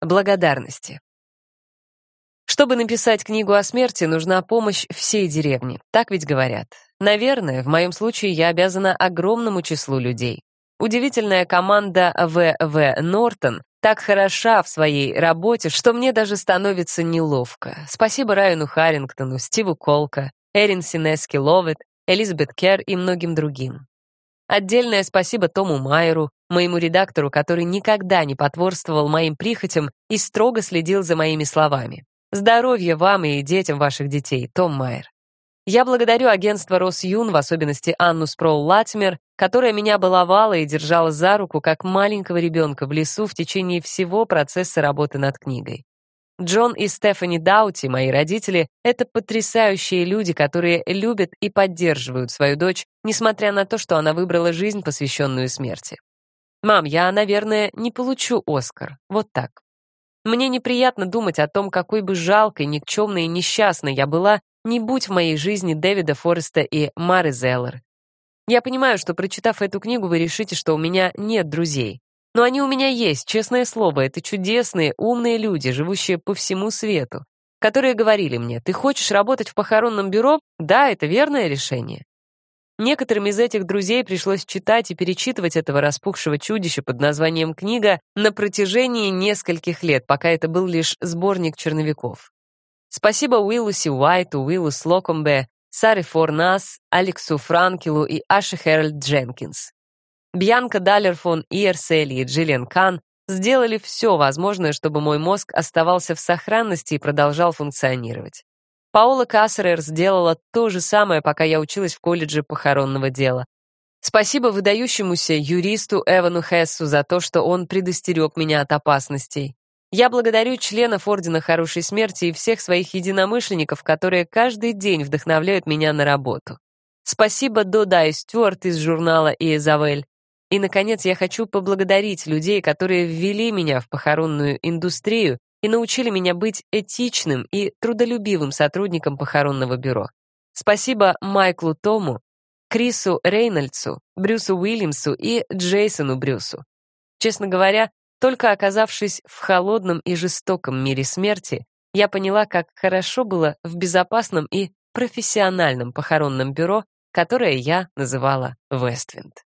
благодарности. Чтобы написать книгу о смерти, нужна помощь всей деревни. Так ведь говорят. Наверное, в моем случае я обязана огромному числу людей. Удивительная команда В.В. Нортон так хороша в своей работе, что мне даже становится неловко. Спасибо Райану Харрингтону, Стиву Колка, Эрин Синески Ловет, Элизабет Кер и многим другим. Отдельное спасибо Тому Майеру, моему редактору, который никогда не потворствовал моим прихотям и строго следил за моими словами. Здоровья вам и детям ваших детей, Том Майер. Я благодарю агентство Росюн, в особенности Анну Спроул Латимер, которая меня баловала и держала за руку, как маленького ребенка в лесу в течение всего процесса работы над книгой. Джон и Стефани Даути, мои родители, это потрясающие люди, которые любят и поддерживают свою дочь, несмотря на то, что она выбрала жизнь, посвященную смерти. «Мам, я, наверное, не получу Оскар. Вот так. Мне неприятно думать о том, какой бы жалкой, никчемной и несчастной я была, не будь в моей жизни Дэвида Фореста и Мары Зеллер. Я понимаю, что, прочитав эту книгу, вы решите, что у меня нет друзей. Но они у меня есть, честное слово, это чудесные, умные люди, живущие по всему свету, которые говорили мне, ты хочешь работать в похоронном бюро? Да, это верное решение. Некоторым из этих друзей пришлось читать и перечитывать этого распухшего чудища под названием «Книга» на протяжении нескольких лет, пока это был лишь сборник черновиков. Спасибо Уиллуси Уайту, Уиллус Локомбе, Саре Форнас, Алексу Франкелу и Аше Хэральд Дженкинс. Бьянка Даллер фон Иерсель и Джиллиан Кан сделали все возможное, чтобы мой мозг оставался в сохранности и продолжал функционировать. Паула Кассерер сделала то же самое, пока я училась в колледже похоронного дела. Спасибо выдающемуся юристу Эвану Хессу за то, что он предостерег меня от опасностей. Я благодарю членов Ордена Хорошей Смерти и всех своих единомышленников, которые каждый день вдохновляют меня на работу. Спасибо Дода и Стюарт из журнала «Иезавель». И, наконец, я хочу поблагодарить людей, которые ввели меня в похоронную индустрию и научили меня быть этичным и трудолюбивым сотрудником похоронного бюро. Спасибо Майклу Тому, Крису Рейнольдсу, Брюсу Уильямсу и Джейсону Брюсу. Честно говоря, только оказавшись в холодном и жестоком мире смерти, я поняла, как хорошо было в безопасном и профессиональном похоронном бюро, которое я называла Вествинд.